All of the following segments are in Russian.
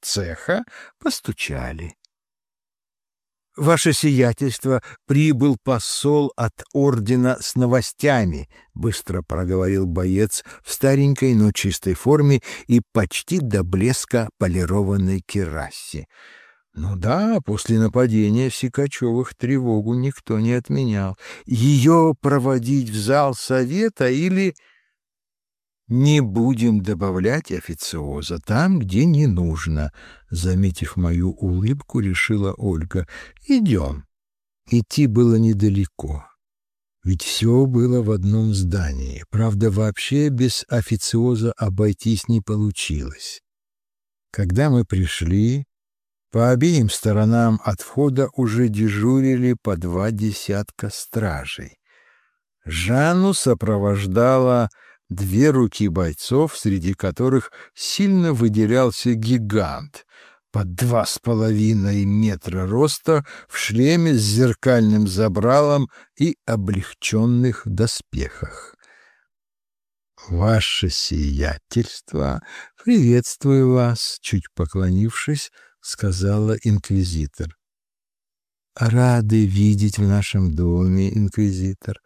цеха постучали. «Ваше сиятельство, прибыл посол от ордена с новостями», — быстро проговорил боец в старенькой, но чистой форме и почти до блеска полированной керасе. Ну да, после нападения Сикачевых тревогу никто не отменял. Ее проводить в зал совета или... Не будем добавлять официоза там, где не нужно, заметив мою улыбку, решила Ольга. Идем. Идти было недалеко. Ведь все было в одном здании. Правда, вообще без официоза обойтись не получилось. Когда мы пришли, по обеим сторонам от входа уже дежурили по два десятка стражей. Жанну сопровождала две руки бойцов, среди которых сильно выделялся гигант под два с половиной метра роста в шлеме с зеркальным забралом и облегченных доспехах. «Ваше сиятельство, приветствую вас!» — чуть поклонившись, сказала инквизитор. «Рады видеть в нашем доме, инквизитор.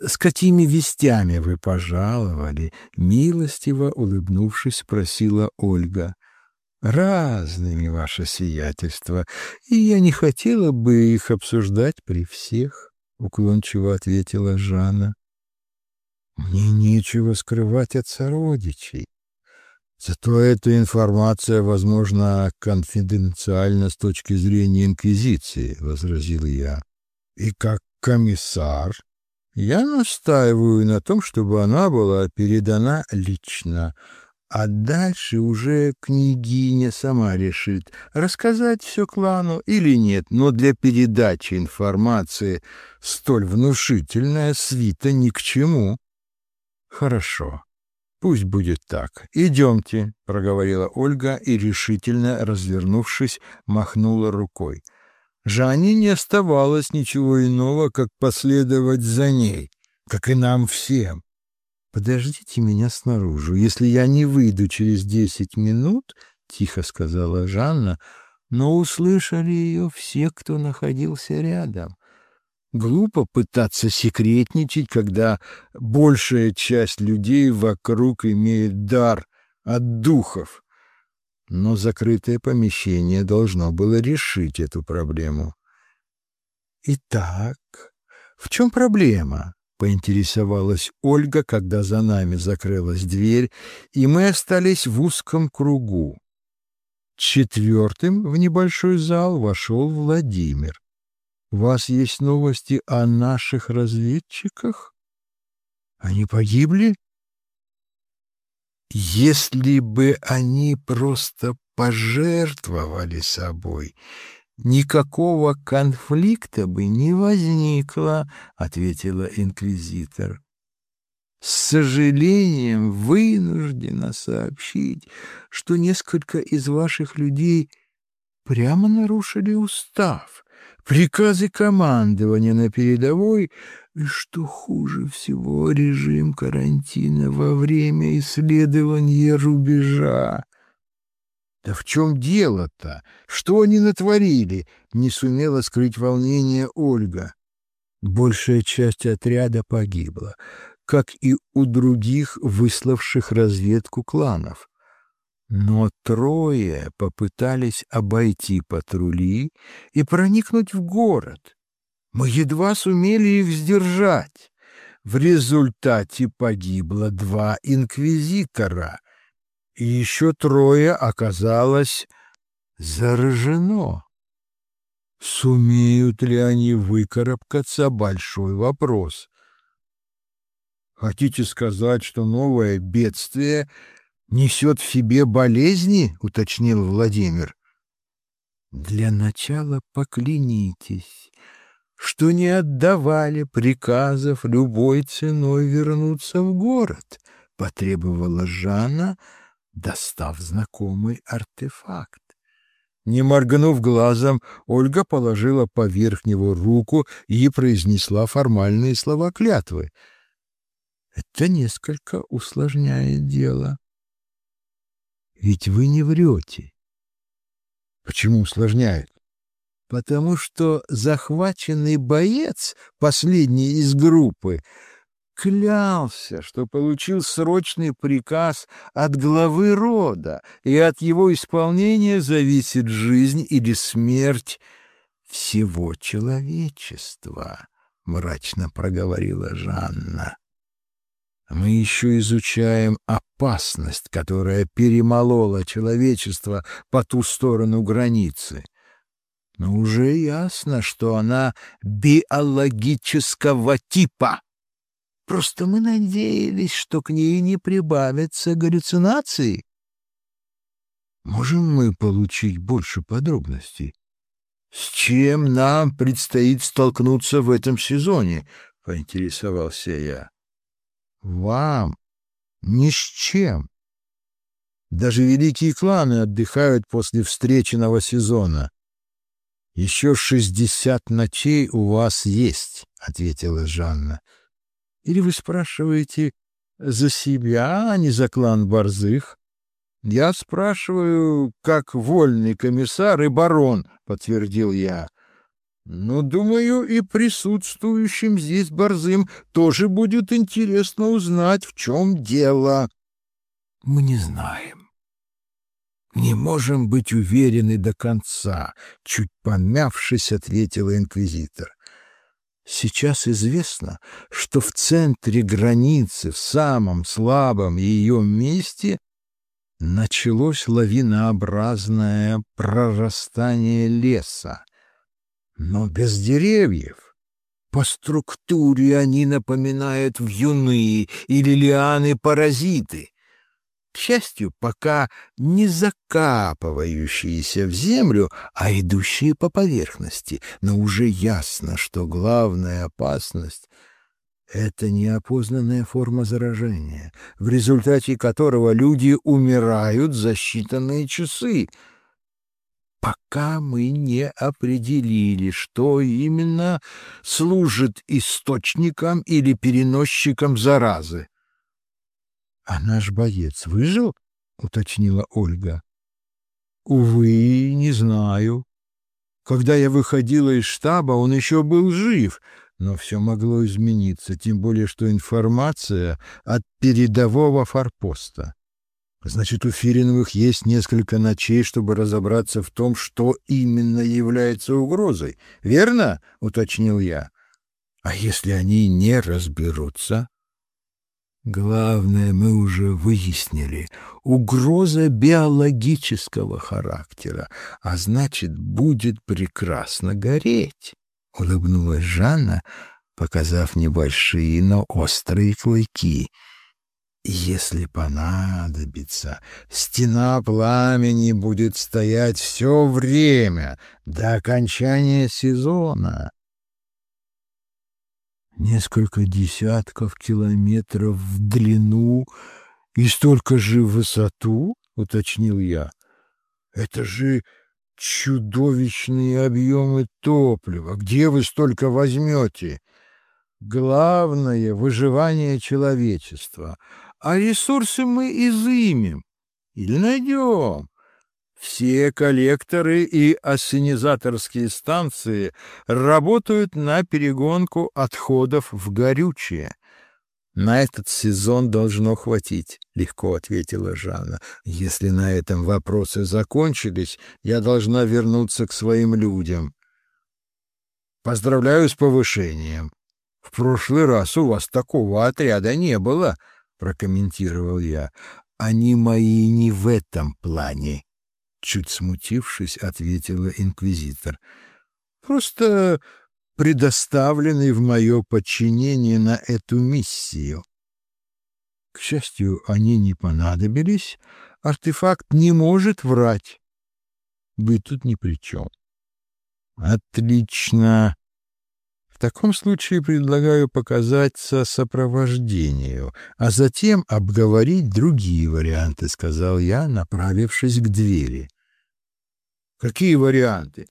«С какими вестями вы пожаловали?» — милостиво улыбнувшись, спросила Ольга. «Разными, ваше сиятельство, и я не хотела бы их обсуждать при всех», — уклончиво ответила Жанна. «Мне нечего скрывать от сородичей. Зато эта информация, возможно, конфиденциальна с точки зрения Инквизиции», — возразил я. «И как комиссар я настаиваю на том, чтобы она была передана лично, а дальше уже княгиня сама решит, рассказать все клану или нет, но для передачи информации столь внушительная свита ни к чему. Хорошо. Пусть будет так. Идемте, проговорила Ольга и решительно развернувшись, махнула рукой. Жанне не оставалось ничего иного, как последовать за ней, как и нам всем. «Подождите меня снаружи. Если я не выйду через десять минут, — тихо сказала Жанна, но услышали ее все, кто находился рядом. Глупо пытаться секретничать, когда большая часть людей вокруг имеет дар от духов но закрытое помещение должно было решить эту проблему. «Итак, в чем проблема?» — поинтересовалась Ольга, когда за нами закрылась дверь, и мы остались в узком кругу. Четвертым в небольшой зал вошел Владимир. «У вас есть новости о наших разведчиках? Они погибли?» Если бы они просто пожертвовали собой, никакого конфликта бы не возникло, ответила инквизитор. С сожалением вынуждена сообщить, что несколько из ваших людей прямо нарушили устав, приказы командования на передовой и, что хуже всего, режим карантина во время исследования рубежа. Да в чем дело-то? Что они натворили? Не сумела скрыть волнение Ольга. Большая часть отряда погибла, как и у других выславших разведку кланов. Но трое попытались обойти патрули и проникнуть в город. Мы едва сумели их сдержать. В результате погибло два инквизитора, и еще трое оказалось заражено. Сумеют ли они выкарабкаться — большой вопрос. Хотите сказать, что новое бедствие несет в себе болезни? — уточнил Владимир. Для начала поклянитесь, что не отдавали приказов любой ценой вернуться в город, потребовала Жанна, достав знакомый артефакт. Не моргнув глазом, Ольга положила поверх него руку и произнесла формальные слова клятвы. Это несколько усложняет дело. Ведь вы не врете. Почему усложняют? Потому что захваченный боец, последний из группы, клялся, что получил срочный приказ от главы рода, и от его исполнения зависит жизнь или смерть всего человечества, — мрачно проговорила Жанна. Мы еще изучаем опасность, которая перемолола человечество по ту сторону границы. Но уже ясно, что она биологического типа. Просто мы надеялись, что к ней не прибавятся галлюцинации. Можем мы получить больше подробностей? С чем нам предстоит столкнуться в этом сезоне? — поинтересовался я. Вам? Ни с чем. Даже великие кланы отдыхают после встреченного сезона. «Еще шестьдесят ночей у вас есть», — ответила Жанна. Или вы спрашиваете за себя, а не за клан Борзых? Я спрашиваю, как вольный комиссар и барон, подтвердил я. Ну, думаю, и присутствующим здесь Борзым тоже будет интересно узнать, в чем дело. Мы не знаем. Не можем быть уверены до конца, чуть помявшись, ответила инквизитор. Сейчас известно, что в центре границы, в самом слабом ее месте, началось лавинообразное прорастание леса. Но без деревьев. По структуре они напоминают вьюны или лианы-паразиты. К счастью, пока не закапывающиеся в землю, а идущие по поверхности, но уже ясно, что главная опасность — это неопознанная форма заражения, в результате которого люди умирают за считанные часы, пока мы не определили, что именно служит источником или переносчиком заразы. — А наш боец выжил? — уточнила Ольга. — Увы, не знаю. Когда я выходила из штаба, он еще был жив, но все могло измениться, тем более что информация от передового форпоста. Значит, у Фириновых есть несколько ночей, чтобы разобраться в том, что именно является угрозой. Верно? — уточнил я. — А если они не разберутся? Главное, мы уже выяснили. Угроза биологического характера, а значит, будет прекрасно гореть. Улыбнулась Жанна, показав небольшие, но острые клыки. Если понадобится, стена пламени будет стоять все время до окончания сезона несколько десятков километров в длину и столько же в высоту, — уточнил я. Это же чудовищные объемы топлива. Где вы столько возьмете? Главное — выживание человечества. А ресурсы мы изымем или найдем. Все коллекторы и ассенизаторские станции работают на перегонку отходов в горючее. «На этот сезон должно хватить», — легко ответила Жанна. «Если на этом вопросы закончились, я должна вернуться к своим людям». «Поздравляю с повышением. В прошлый раз у вас такого отряда не было», — прокомментировал я. «Они мои не в этом плане», чуть смутившись, ответила инквизитор. Просто предоставленный в мое подчинение на эту миссию. К счастью, они не понадобились. Артефакт не может врать. Вы тут ни при чем. Отлично. Таком случае предлагаю показаться сопровождению, а затем обговорить другие варианты, сказал я, направившись к двери. Какие варианты?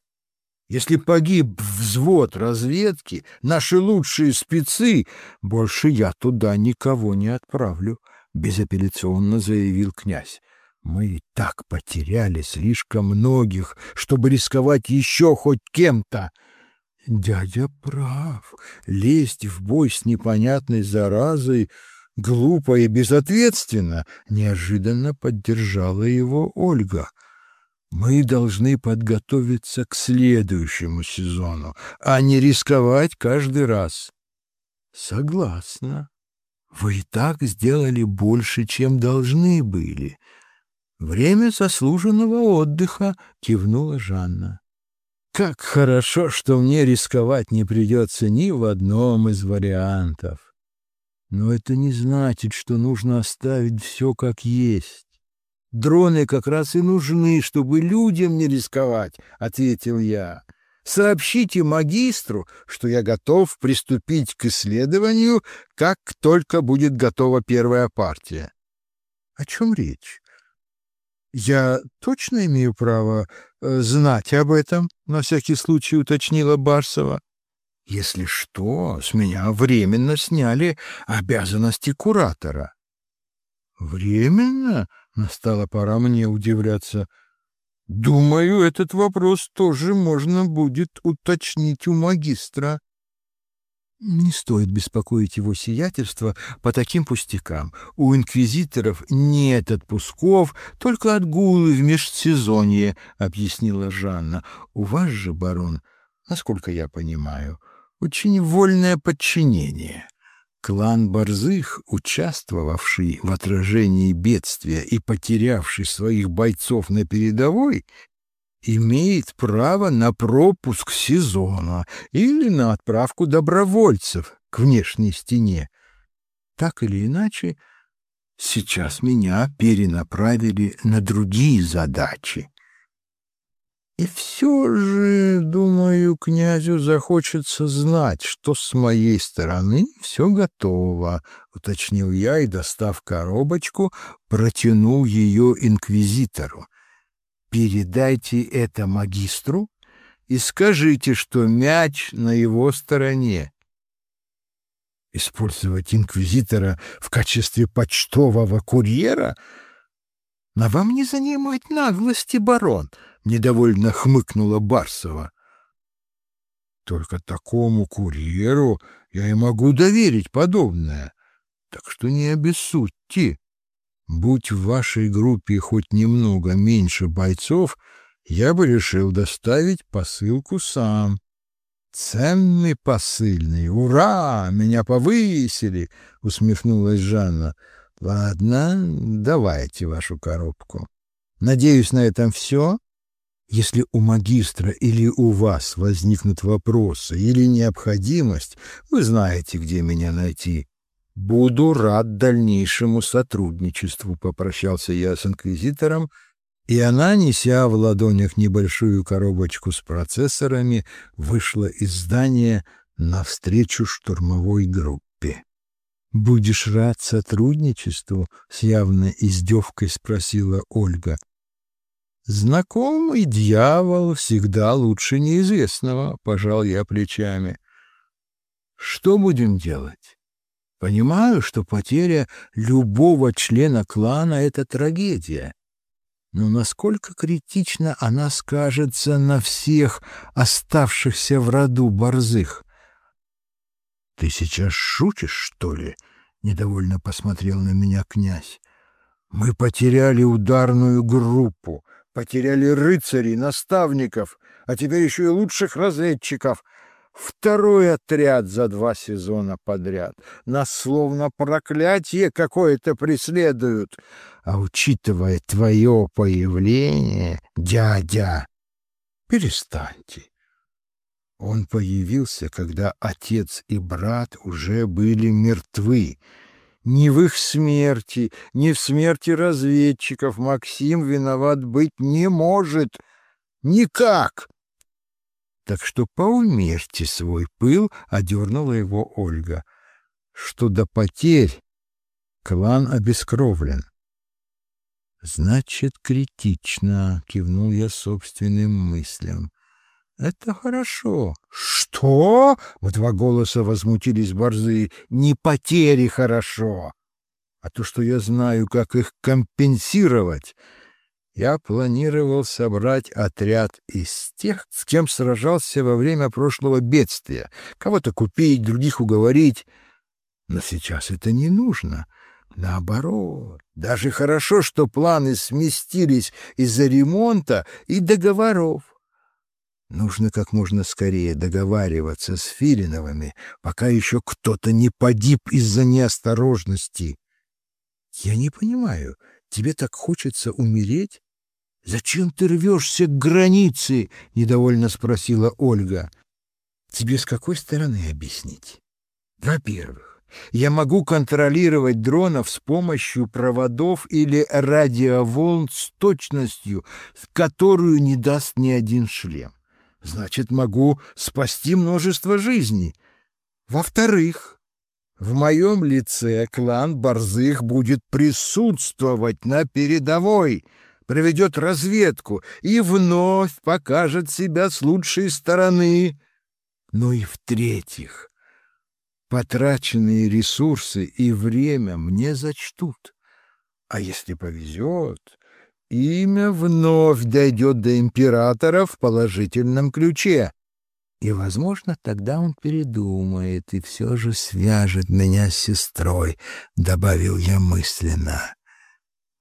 Если погиб взвод разведки, наши лучшие спецы, больше я туда никого не отправлю, безапелляционно заявил князь. Мы и так потеряли слишком многих, чтобы рисковать еще хоть кем-то. Дядя прав. Лезть в бой с непонятной заразой глупо и безответственно, неожиданно поддержала его Ольга. Мы должны подготовиться к следующему сезону, а не рисковать каждый раз. Согласна. Вы и так сделали больше, чем должны были. Время заслуженного отдыха, кивнула Жанна. Как хорошо, что мне рисковать не придется ни в одном из вариантов. Но это не значит, что нужно оставить все как есть. Дроны как раз и нужны, чтобы людям не рисковать, ответил я. Сообщите магистру, что я готов приступить к исследованию, как только будет готова первая партия. О чем речь? Я точно имею право э, знать об этом, на всякий случай уточнила Барсова. Если что, с меня временно сняли обязанности куратора. Временно? Настала пора мне удивляться. Думаю, этот вопрос тоже можно будет уточнить у магистра. Не стоит беспокоить его сиятельство по таким пустякам. У инквизиторов нет отпусков, только отгулы в межсезонье, — объяснила Жанна. У вас же, барон, насколько я понимаю, очень вольное подчинение. Клан Борзых, участвовавший в отражении бедствия и потерявший своих бойцов на передовой, имеет право на пропуск сезона или на отправку добровольцев к внешней стене. Так или иначе, сейчас меня перенаправили на другие задачи. И все же, думаю, князю захочется знать, что с моей стороны все готово, — уточнил я и, достав коробочку, протянул ее инквизитору. Передайте это магистру и скажите, что мяч на его стороне. Использовать инквизитора в качестве почтового курьера? На вам не занимать наглости, барон, —— недовольно хмыкнула Барсова. «Только такому курьеру я и могу доверить подобное, так что не обессудьте. Будь в вашей группе хоть немного меньше бойцов, я бы решил доставить посылку сам». «Ценный посыльный! Ура! Меня повысили!» — усмехнулась Жанна. «Ладно, давайте вашу коробку. Надеюсь, на этом все?» Если у магистра или у вас возникнут вопросы или необходимость, вы знаете, где меня найти. Буду рад дальнейшему сотрудничеству, попрощался я с инквизитором, и она, неся в ладонях небольшую коробочку с процессорами, вышла из здания навстречу штурмовой группе. «Будешь рад сотрудничеству?» — с явной издевкой спросила Ольга. Знакомый дьявол всегда лучше неизвестного, пожал я плечами. Что будем делать? Понимаю, что потеря любого члена клана — это трагедия. Но насколько критично она скажется на всех оставшихся в роду борзых? — Ты сейчас шутишь, что ли? — недовольно посмотрел на меня князь. — Мы потеряли ударную группу, Потеряли рыцарей, наставников, а теперь еще и лучших разведчиков. Второй отряд за два сезона подряд. Нас словно проклятие какое-то преследуют. А учитывая твое появление, дядя, перестаньте. Он появился, когда отец и брат уже были мертвы, ни в их смерти, ни в смерти разведчиков Максим виноват быть не может. Никак. Так что поумерьте свой пыл, — одернула его Ольга, — что до потерь клан обескровлен. Значит, критично, — кивнул я собственным мыслям. Это хорошо. Что? В два голоса возмутились борзые. Не потери хорошо, А то, что я знаю, как их компенсировать, я планировал собрать отряд из тех, с кем сражался во время прошлого бедствия, кого-то купить, других уговорить. Но сейчас это не нужно. Наоборот, даже хорошо, что планы сместились из-за ремонта и договоров. Нужно как можно скорее договариваться с Филиновыми, пока еще кто-то не погиб из-за неосторожности. Я не понимаю, тебе так хочется умереть? Зачем ты рвешься к границе? — недовольно спросила Ольга. Тебе с какой стороны объяснить? Во-первых, я могу контролировать дронов с помощью проводов или радиоволн с точностью, которую не даст ни один шлем. Значит, могу спасти множество жизней. Во-вторых, в моем лице клан Борзых будет присутствовать на передовой, проведет разведку и вновь покажет себя с лучшей стороны. Ну и в-третьих, потраченные ресурсы и время мне зачтут. А если повезет, имя вновь дойдет до императора в положительном ключе. И, возможно, тогда он передумает и все же свяжет меня с сестрой, — добавил я мысленно.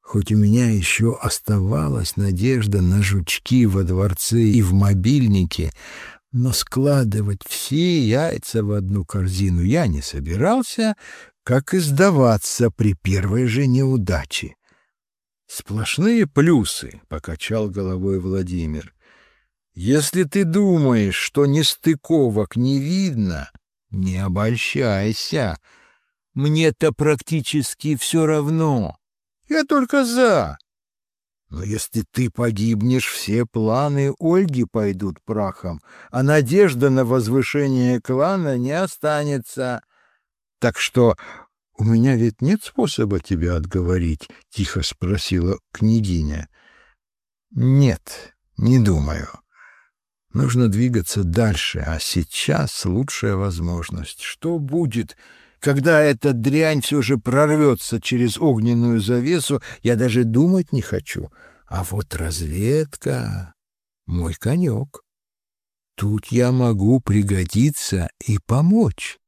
Хоть у меня еще оставалась надежда на жучки во дворце и в мобильнике, но складывать все яйца в одну корзину я не собирался, как и сдаваться при первой же неудаче. «Сплошные плюсы», — покачал головой Владимир. «Если ты думаешь, что нестыковок не видно, не обольщайся. Мне-то практически все равно. Я только за. Но если ты погибнешь, все планы Ольги пойдут прахом, а надежда на возвышение клана не останется. Так что у меня ведь нет способа тебя отговорить, — тихо спросила княгиня. Нет, не думаю. Нужно двигаться дальше, а сейчас лучшая возможность. Что будет, когда эта дрянь все же прорвется через огненную завесу, я даже думать не хочу. А вот разведка — мой конек. Тут я могу пригодиться и помочь.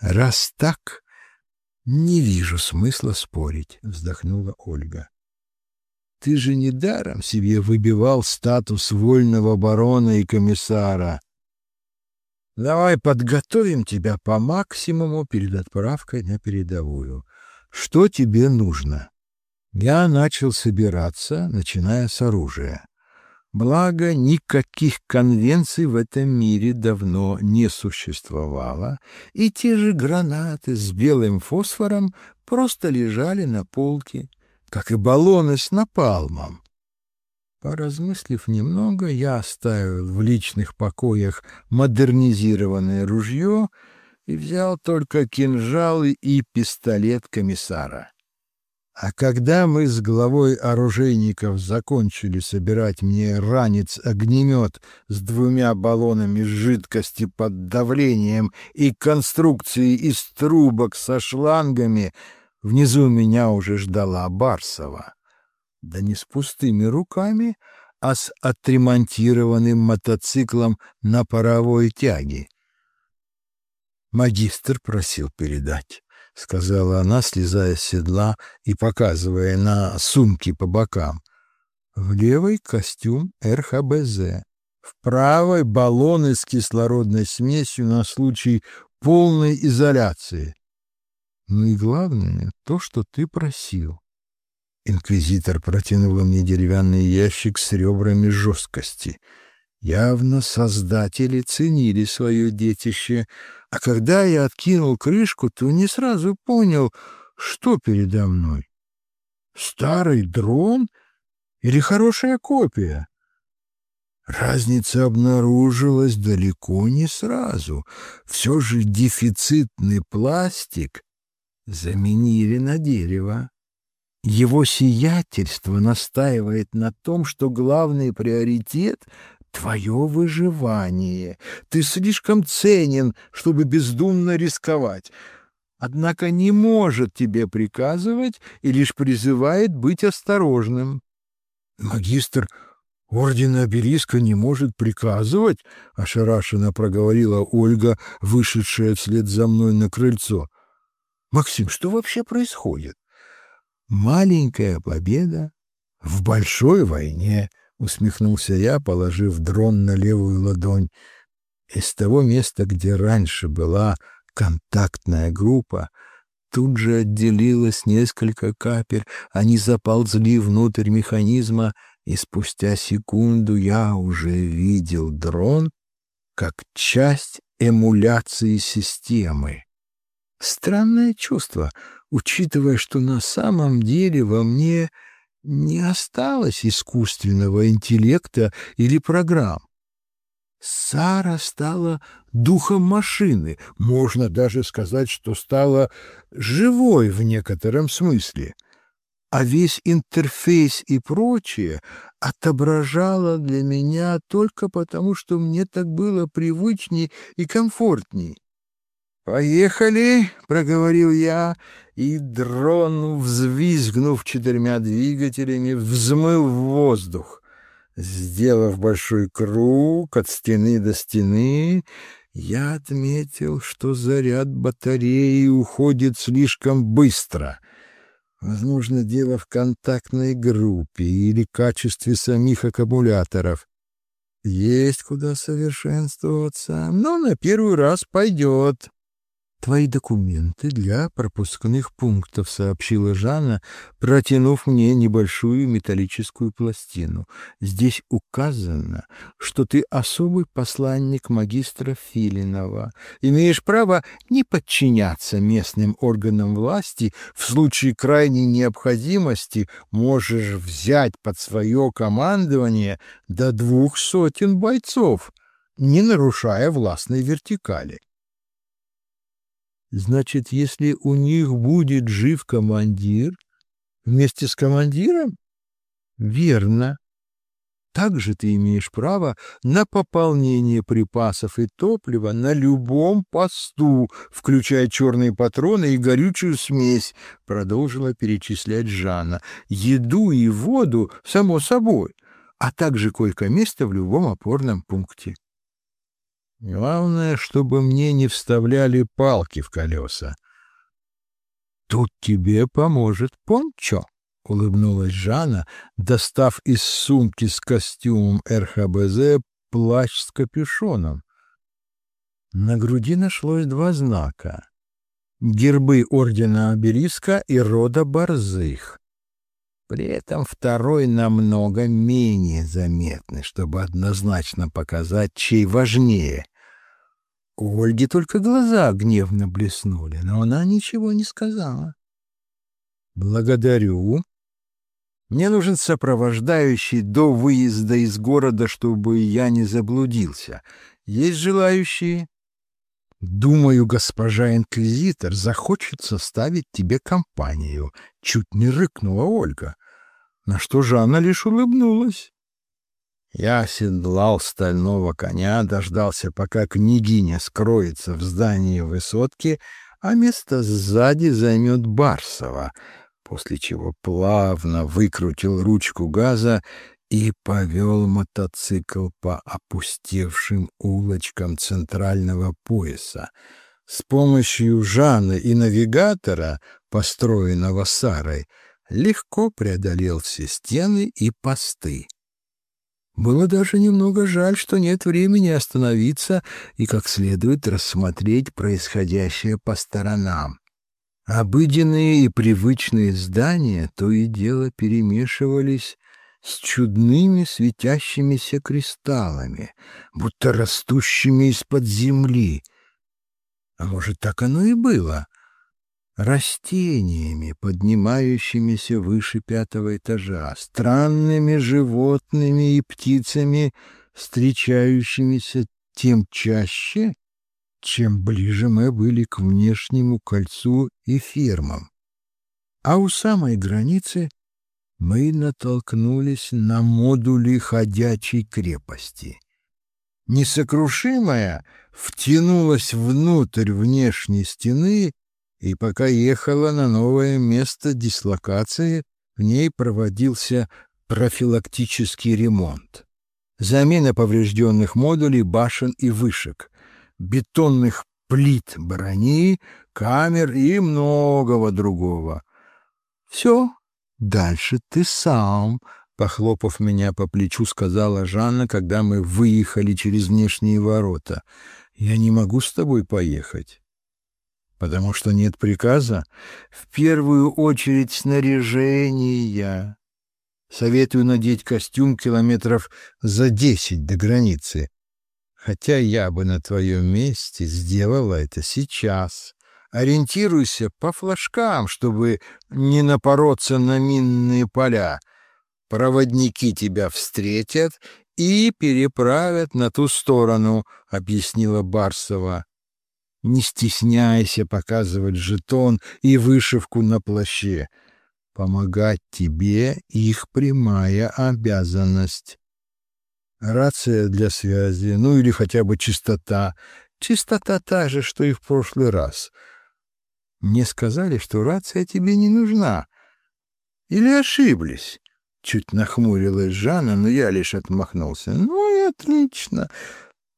Раз так, не вижу смысла спорить, — вздохнула Ольга. Ты же недаром себе выбивал статус вольного барона и комиссара. Давай подготовим тебя по максимуму перед отправкой на передовую. Что тебе нужно? Я начал собираться, начиная с оружия. Благо, никаких конвенций в этом мире давно не существовало, и те же гранаты с белым фосфором просто лежали на полке, как и баллоны с напалмом. Поразмыслив немного, я оставил в личных покоях модернизированное ружье и взял только кинжалы и пистолет комиссара. А когда мы с главой оружейников закончили собирать мне ранец-огнемет с двумя баллонами жидкости под давлением и конструкцией из трубок со шлангами, внизу меня уже ждала Барсова. Да не с пустыми руками, а с отремонтированным мотоциклом на паровой тяге. Магистр просил передать, — сказала она, слезая с седла и показывая на сумки по бокам. В левой костюм РХБЗ, в правой баллоны с кислородной смесью на случай полной изоляции. Ну и главное, то, что ты просил. Инквизитор протянула мне деревянный ящик с ребрами жесткости. Явно создатели ценили свое детище, а когда я откинул крышку, то не сразу понял, что передо мной. Старый дрон или хорошая копия? Разница обнаружилась далеко не сразу. Все же дефицитный пластик заменили на дерево. Его сиятельство настаивает на том, что главный приоритет — твое выживание. Ты слишком ценен, чтобы бездумно рисковать. однако не может тебе приказывать и лишь призывает быть осторожным. Магистр ордена обелиска не может приказывать, ошарашенно проговорила Ольга, вышедшая вслед за мной на крыльцо. Максим, что вообще происходит? Маленькая победа в большой войне, усмехнулся я, положив дрон на левую ладонь. Из того места, где раньше была контактная группа, тут же отделилось несколько капель, они заползли внутрь механизма, и спустя секунду я уже видел дрон как часть эмуляции системы. Странное чувство, учитывая, что на самом деле во мне не осталось искусственного интеллекта или программ. Сара стала духом машины, можно даже сказать, что стала живой в некотором смысле, а весь интерфейс и прочее отображало для меня только потому, что мне так было привычней и комфортней. «Поехали!» — проговорил я, и дрон, взвизгнув четырьмя двигателями, взмыл в воздух. Сделав большой круг от стены до стены, я отметил, что заряд батареи уходит слишком быстро. Возможно, дело в контактной группе или качестве самих аккумуляторов. Есть куда совершенствоваться, но на первый раз пойдет. «Твои документы для пропускных пунктов», — сообщила Жанна, протянув мне небольшую металлическую пластину. «Здесь указано, что ты особый посланник магистра Филинова. Имеешь право не подчиняться местным органам власти. В случае крайней необходимости можешь взять под свое командование до двух сотен бойцов, не нарушая властной вертикали. Значит, если у них будет жив командир, вместе с командиром? Верно. Также ты имеешь право на пополнение припасов и топлива на любом посту, включая черные патроны и горючую смесь, продолжила перечислять Жанна. Еду и воду, само собой, а также койко-место в любом опорном пункте. Главное, чтобы мне не вставляли палки в колеса. Тут тебе поможет пончо, — улыбнулась Жанна, достав из сумки с костюмом РХБЗ плащ с капюшоном. На груди нашлось два знака — гербы ордена Обелиска и рода Борзых. При этом второй намного менее заметный, чтобы однозначно показать, чей важнее. У Ольги только глаза гневно блеснули, но она ничего не сказала. «Благодарю. Мне нужен сопровождающий до выезда из города, чтобы я не заблудился. Есть желающие?» «Думаю, госпожа инквизитор захочет составить тебе компанию», — чуть не рыкнула Ольга, на что Жанна лишь улыбнулась. Я оседлал стального коня, дождался, пока княгиня скроется в здании высотки, а место сзади займет Барсова, после чего плавно выкрутил ручку газа и повел мотоцикл по опустевшим улочкам центрального пояса. С помощью Жаны и навигатора, построенного Сарой, легко преодолел все стены и посты. Было даже немного жаль, что нет времени остановиться и как следует рассмотреть происходящее по сторонам. Обыденные и привычные здания то и дело перемешивались с чудными светящимися кристаллами, будто растущими из-под земли. А может, так оно и было? Растениями, поднимающимися выше пятого этажа, странными животными и птицами, встречающимися тем чаще, чем ближе мы были к внешнему кольцу и фермам. А у самой границы мы натолкнулись на модули ходячей крепости. Несокрушимая втянулась внутрь внешней стены и пока ехала на новое место дислокации, в ней проводился профилактический ремонт. Замена поврежденных модулей, башен и вышек, бетонных плит брони, камер и многого другого. Все, дальше ты сам, похлопав меня по плечу, сказала Жанна, когда мы выехали через внешние ворота. Я не могу с тобой поехать. Потому что нет приказа? В первую очередь снаряжения. Советую надеть костюм километров за десять до границы. Хотя я бы на твоем месте сделала это сейчас. Ориентируйся по флажкам, чтобы не напороться на минные поля. Проводники тебя встретят и переправят на ту сторону, — объяснила Барсова. Не стесняйся показывать жетон и вышивку на плаще. Помогать тебе — их прямая обязанность. Рация для связи, ну или хотя бы чистота. Чистота та же, что и в прошлый раз. Мне сказали, что рация тебе не нужна. Или ошиблись? Чуть нахмурилась Жанна, но я лишь отмахнулся. Ну и отлично.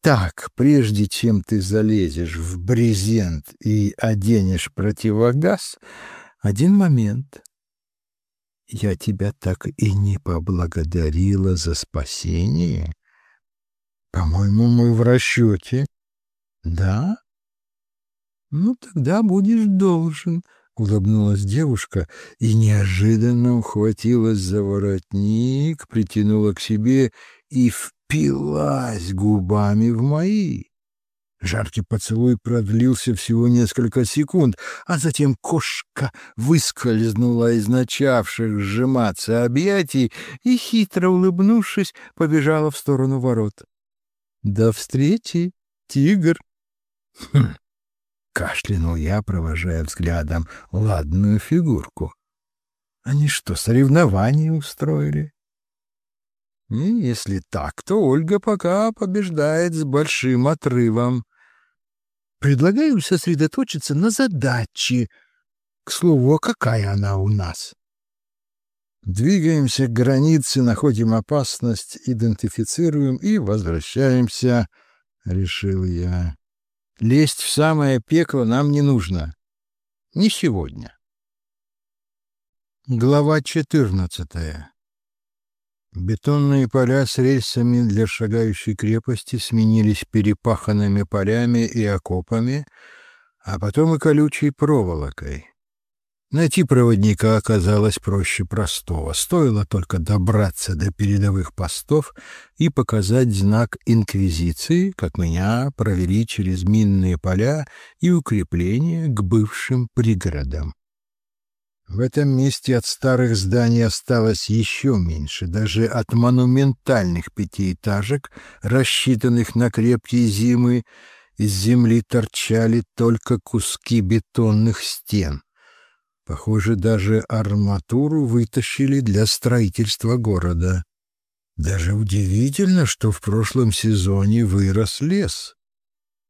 Так, прежде чем ты залезешь в брезент и оденешь противогаз, один момент. Я тебя так и не поблагодарила за спасение. По-моему, мы в расчете. Да? Ну, тогда будешь должен, — улыбнулась девушка и неожиданно ухватилась за воротник, притянула к себе и впилась губами в мои. Жаркий поцелуй продлился всего несколько секунд, а затем кошка выскользнула из начавших сжиматься объятий и, хитро улыбнувшись, побежала в сторону ворот. «До встречи, тигр!» хм. Кашлянул я, провожая взглядом ладную фигурку. «Они что, соревнования устроили?» И если так, то Ольга пока побеждает с большим отрывом. Предлагаю сосредоточиться на задаче. К слову, а какая она у нас? Двигаемся к границе, находим опасность, идентифицируем и возвращаемся, — решил я. Лезть в самое пекло нам не нужно. Не сегодня. Глава четырнадцатая. Бетонные поля с рельсами для шагающей крепости сменились перепаханными полями и окопами, а потом и колючей проволокой. Найти проводника оказалось проще простого. Стоило только добраться до передовых постов и показать знак инквизиции, как меня провели через минные поля и укрепления к бывшим пригородам. В этом месте от старых зданий осталось еще меньше, даже от монументальных пятиэтажек, рассчитанных на крепкие зимы, из земли торчали только куски бетонных стен. Похоже, даже арматуру вытащили для строительства города. Даже удивительно, что в прошлом сезоне вырос лес.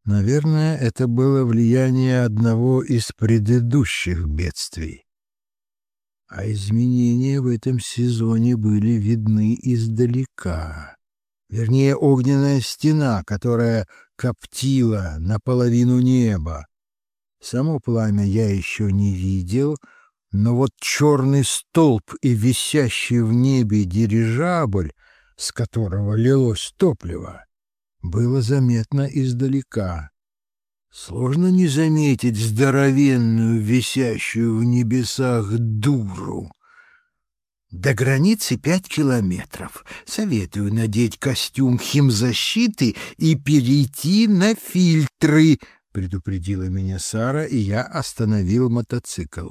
Наверное, это было влияние одного из предыдущих бедствий а изменения в этом сезоне были видны издалека. Вернее, огненная стена, которая коптила наполовину неба. Само пламя я еще не видел, но вот черный столб и висящий в небе дирижабль, с которого лилось топливо, было заметно издалека. Сложно не заметить здоровенную, висящую в небесах дуру. До границы пять километров. Советую надеть костюм химзащиты и перейти на фильтры, предупредила меня Сара, и я остановил мотоцикл.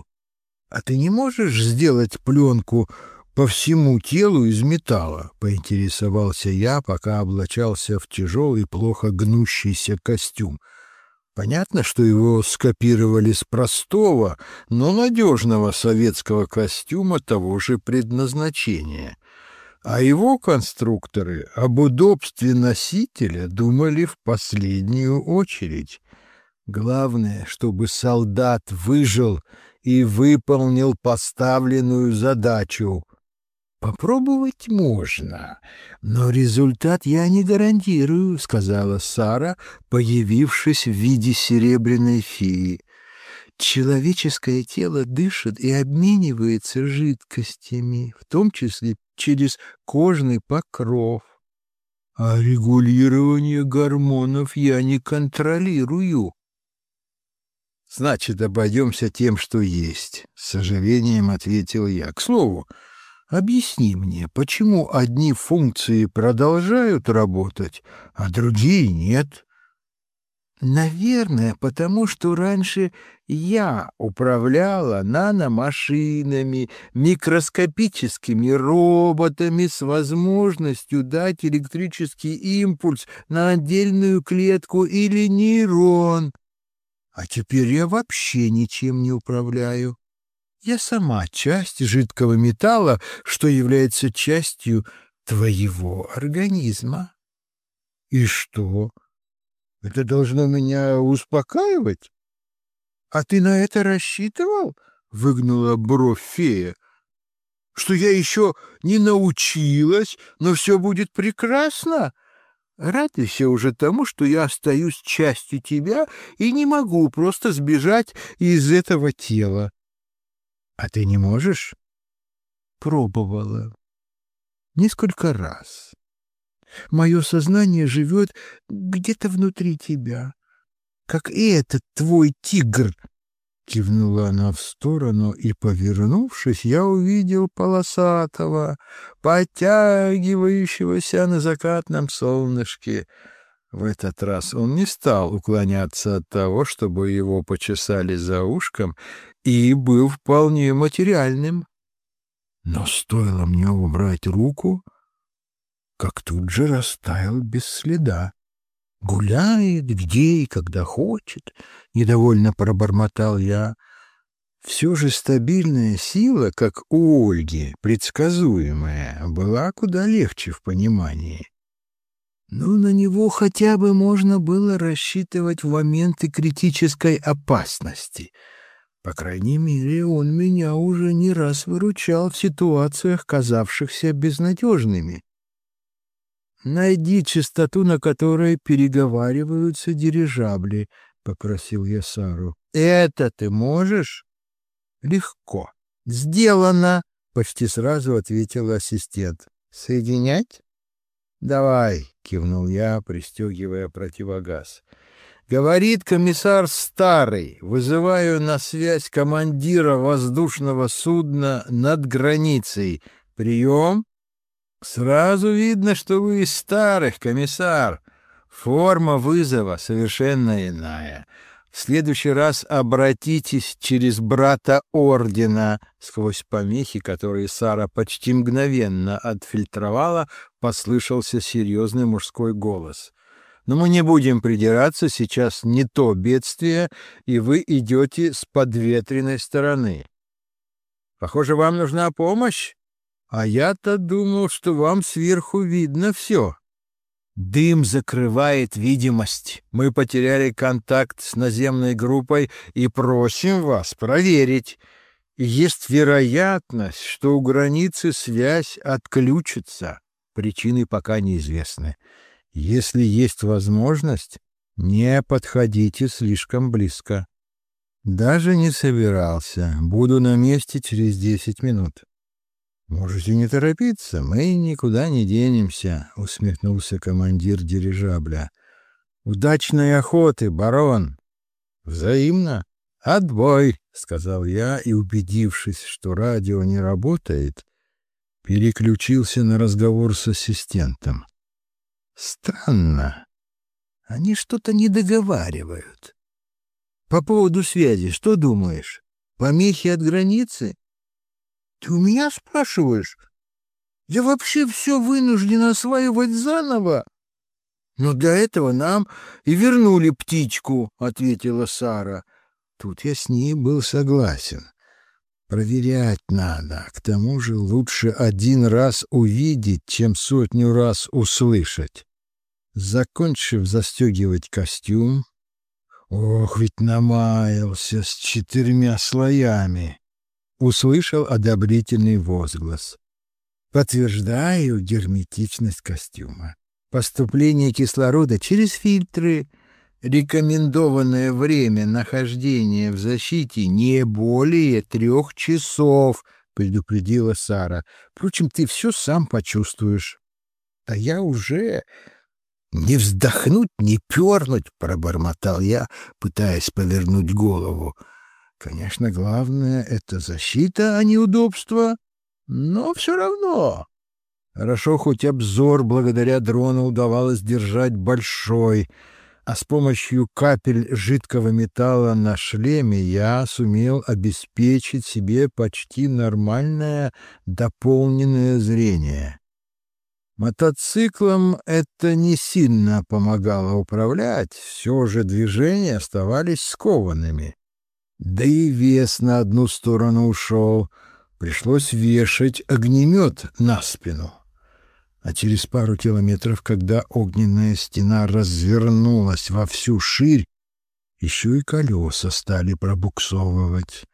А ты не можешь сделать пленку по всему телу из металла? поинтересовался я, пока облачался в тяжелый, плохо гнущийся костюм. Понятно, что его скопировали с простого, но надежного советского костюма того же предназначения. А его конструкторы об удобстве носителя думали в последнюю очередь. Главное, чтобы солдат выжил и выполнил поставленную задачу. Попробовать можно, но результат я не гарантирую, сказала Сара, появившись в виде серебряной феи. Человеческое тело дышит и обменивается жидкостями, в том числе через кожный покров. А регулирование гормонов я не контролирую. Значит, обойдемся тем, что есть, с сожалением ответил я. К слову, объясни мне, почему одни функции продолжают работать, а другие нет? Наверное, потому что раньше я управляла наномашинами, микроскопическими роботами с возможностью дать электрический импульс на отдельную клетку или нейрон. А теперь я вообще ничем не управляю. Я сама часть жидкого металла, что является частью твоего организма. И что? Это должно меня успокаивать? А ты на это рассчитывал? Выгнула бровь фея. Что я еще не научилась, но все будет прекрасно? Радуйся уже тому, что я остаюсь частью тебя и не могу просто сбежать из этого тела. А ты не можешь? Пробовала. Несколько раз. Мое сознание живет где-то внутри тебя, как и этот твой тигр, Кивнула она в сторону, и, повернувшись, я увидел полосатого, подтягивающегося на закатном солнышке. В этот раз он не стал уклоняться от того, чтобы его почесали за ушком, и был вполне материальным. Но стоило мне убрать руку, как тут же растаял без следа. Гуляет где и когда хочет, — недовольно пробормотал я. Все же стабильная сила, как у Ольги, предсказуемая, была куда легче в понимании. Но на него хотя бы можно было рассчитывать в моменты критической опасности. По крайней мере, он меня уже не раз выручал в ситуациях, казавшихся безнадежными. «Найди частоту, на которой переговариваются дирижабли», — попросил я Сару. «Это ты можешь?» «Легко. Сделано», — почти сразу ответил ассистент. «Соединять?» «Давай», — кивнул я, пристегивая противогаз. «Говорит комиссар Старый. Вызываю на связь командира воздушного судна над границей. Прием?» Сразу видно, что вы из старых, комиссар. Форма вызова совершенно иная. В следующий раз обратитесь через брата ордена. Сквозь помехи, которые Сара почти мгновенно отфильтровала, послышался серьезный мужской голос. Но мы не будем придираться, сейчас не то бедствие, и вы идете с подветренной стороны. Похоже, вам нужна помощь? А я-то думал, что вам сверху видно все. Дым закрывает видимость. Мы потеряли контакт с наземной группой и просим вас проверить. Есть вероятность, что у границы связь отключится. Причины пока неизвестны. Если есть возможность, не подходите слишком близко. Даже не собирался. Буду на месте через десять минут. «Можете не торопиться, мы никуда не денемся», — усмехнулся командир дирижабля. «Удачной охоты, барон!» «Взаимно! Отбой!» — сказал я, и, убедившись, что радио не работает, переключился на разговор с ассистентом. «Странно. Они что-то не договаривают. По поводу связи, что думаешь? Помехи от границы?» Ты у меня спрашиваешь? Я вообще все вынужден осваивать заново. Но для этого нам и вернули птичку, ответила Сара. Тут я с ней был согласен. Проверять надо. К тому же лучше один раз увидеть, чем сотню раз услышать. Закончив застегивать костюм, Ох, ведь намаялся с четырьмя слоями. Услышал одобрительный возглас. Подтверждаю герметичность костюма. Поступление кислорода через фильтры. Рекомендованное время нахождения в защите не более трех часов, предупредила Сара. Впрочем, ты все сам почувствуешь. А я уже «Не вздохнуть, не пернуть!» — пробормотал я, пытаясь повернуть голову. «Конечно, главное — это защита, а не удобство, но все равно...» Хорошо, хоть обзор благодаря дрону удавалось держать большой, а с помощью капель жидкого металла на шлеме я сумел обеспечить себе почти нормальное дополненное зрение. Мотоциклом это не сильно помогало управлять, все же движения оставались скованными. Да и вес на одну сторону ушел, пришлось вешать огнемет на спину. А через пару километров, когда огненная стена развернулась во всю ширь, еще и колеса стали пробуксовывать.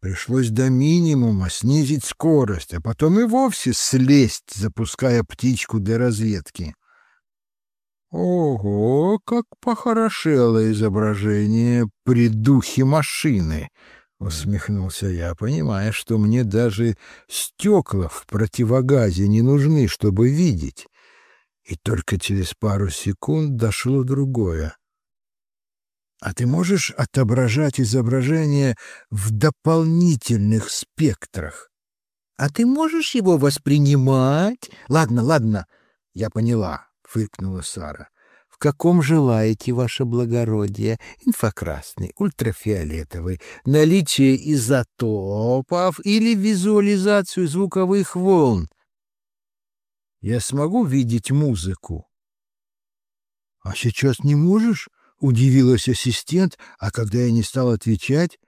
Пришлось до минимума снизить скорость, а потом и вовсе слезть, запуская птичку для разведки. Ого, как похорошело изображение при духе машины! — усмехнулся я, понимая, что мне даже стекла в противогазе не нужны, чтобы видеть. И только через пару секунд дошло другое. А ты можешь отображать изображение в дополнительных спектрах? А ты можешь его воспринимать? Ладно, ладно, я поняла, фыркнула Сара. В каком желаете, ваше благородие? Инфракрасный, ультрафиолетовый, наличие изотопов или визуализацию звуковых волн? Я смогу видеть музыку? А сейчас не можешь? Удивилась ассистент, а когда я не стал отвечать,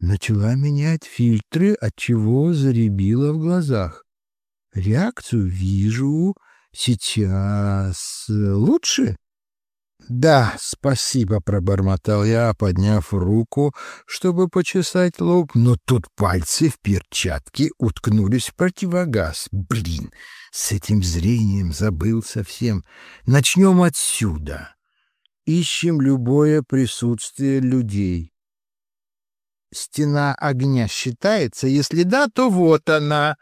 начала менять фильтры, отчего заребила в глазах. Реакцию вижу. Сейчас лучше? «Да, спасибо», — пробормотал я, подняв руку, чтобы почесать лоб, но тут пальцы в перчатке уткнулись в противогаз. Блин, с этим зрением забыл совсем. Начнем отсюда ищем любое присутствие людей. Стена огня считается, если да, то вот она.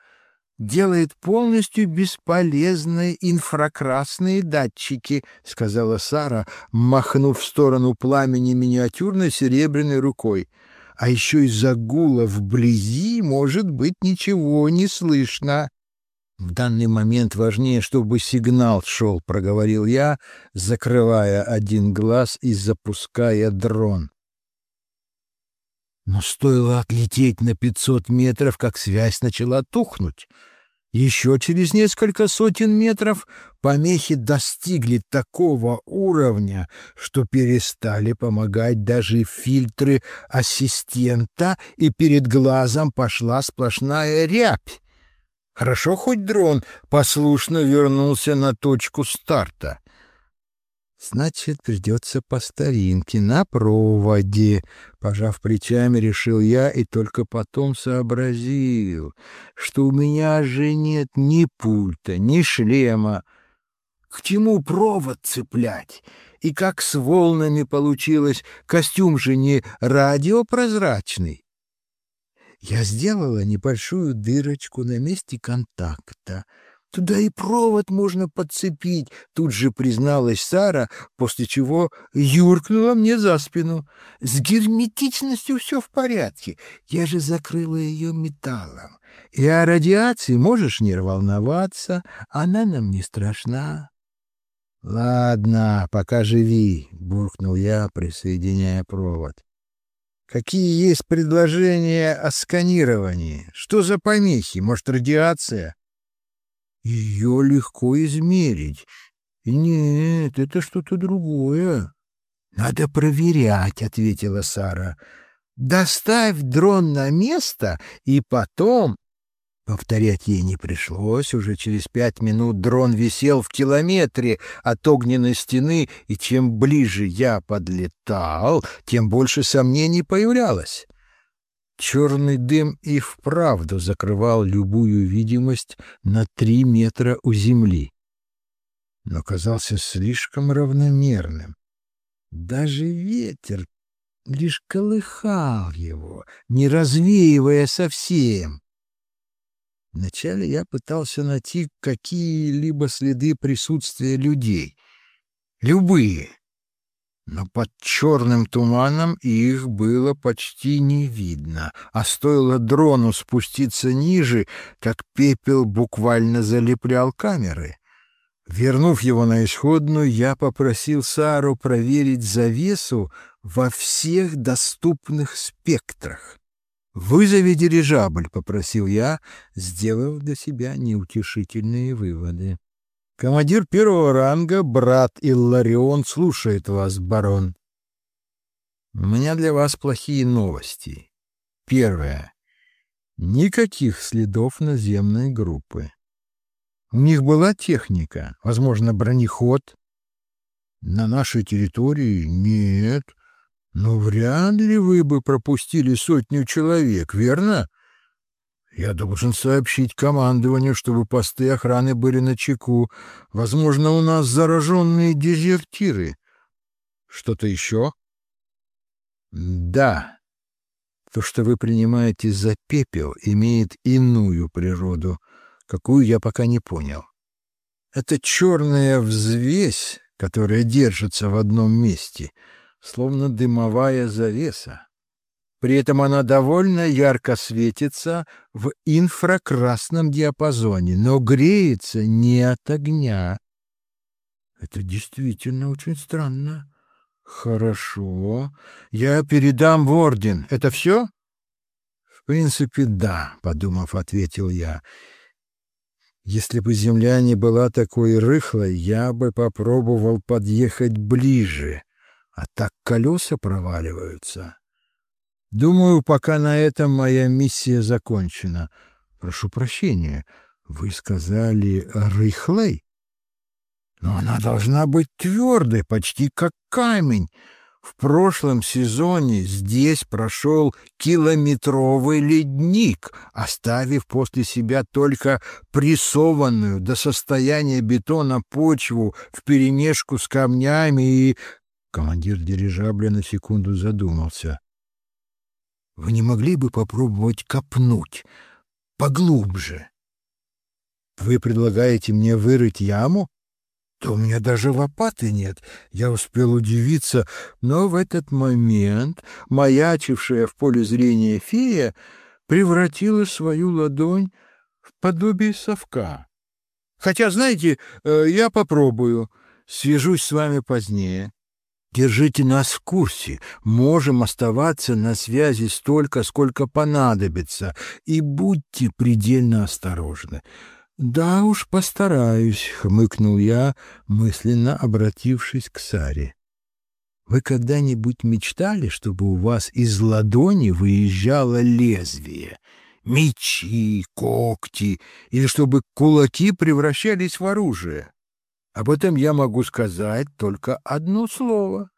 Делает полностью бесполезные инфракрасные датчики, сказала Сара, махнув в сторону пламени миниатюрной серебряной рукой. А еще из-за гула вблизи, может быть, ничего не слышно. В данный момент важнее, чтобы сигнал шел, проговорил я, закрывая один глаз и запуская дрон. Но стоило отлететь на пятьсот метров, как связь начала тухнуть. Еще через несколько сотен метров помехи достигли такого уровня, что перестали помогать даже фильтры ассистента, и перед глазом пошла сплошная рябь. Хорошо хоть дрон послушно вернулся на точку старта. Значит, придется по старинке, на проводе. Пожав плечами, решил я и только потом сообразил, что у меня же нет ни пульта, ни шлема. К чему провод цеплять? И как с волнами получилось, костюм же не радиопрозрачный. Я сделала небольшую дырочку на месте контакта. Туда и провод можно подцепить, тут же призналась Сара, после чего юркнула мне за спину. С герметичностью все в порядке, я же закрыла ее металлом. И о радиации можешь не волноваться, она нам не страшна. — Ладно, пока живи, — буркнул я, присоединяя провод. Какие есть предложения о сканировании? Что за помехи? Может, радиация? Ее легко измерить. Нет, это что-то другое. Надо проверять, ответила Сара. Доставь дрон на место и потом Повторять ей не пришлось, уже через пять минут дрон висел в километре от огненной стены, и чем ближе я подлетал, тем больше сомнений появлялось. Черный дым и вправду закрывал любую видимость на три метра у земли, но казался слишком равномерным. Даже ветер лишь колыхал его, не развеивая совсем. Вначале я пытался найти какие-либо следы присутствия людей. Любые. Но под черным туманом их было почти не видно, а стоило дрону спуститься ниже, как пепел буквально залеплял камеры. Вернув его на исходную, я попросил Сару проверить завесу во всех доступных спектрах. «Вызови дирижабль», — попросил я, сделав для себя неутешительные выводы. «Командир первого ранга, брат Илларион, слушает вас, барон». «У меня для вас плохие новости. Первое. Никаких следов наземной группы. У них была техника, возможно, бронеход. На нашей территории нет. Но вряд ли вы бы пропустили сотню человек, верно? Я должен сообщить командованию, чтобы посты охраны были на чеку. Возможно, у нас зараженные дезертиры. Что-то еще? Да. То, что вы принимаете за пепел, имеет иную природу, какую я пока не понял. Это черная взвесь, которая держится в одном месте — словно дымовая завеса. При этом она довольно ярко светится в инфракрасном диапазоне, но греется не от огня. Это действительно очень странно. Хорошо. Я передам в орден. Это все? В принципе, да, подумав, ответил я. Если бы земля не была такой рыхлой, я бы попробовал подъехать ближе а так колеса проваливаются. Думаю, пока на этом моя миссия закончена. Прошу прощения, вы сказали рыхлой? Но она должна быть твердой, почти как камень. В прошлом сезоне здесь прошел километровый ледник, оставив после себя только прессованную до состояния бетона почву вперемешку с камнями и Командир дирижабля на секунду задумался. «Вы не могли бы попробовать копнуть поглубже?» «Вы предлагаете мне вырыть яму?» «Да у меня даже лопаты нет». Я успел удивиться, но в этот момент маячившая в поле зрения фея превратила свою ладонь в подобие совка. «Хотя, знаете, э, я попробую. Свяжусь с вами позднее». Держите нас в курсе, можем оставаться на связи столько, сколько понадобится, и будьте предельно осторожны. Да уж постараюсь, хмыкнул я, мысленно обратившись к Саре. Вы когда-нибудь мечтали, чтобы у вас из ладони выезжало лезвие? Мечи, когти, или чтобы кулаки превращались в оружие? Об этом я могу сказать только одно слово.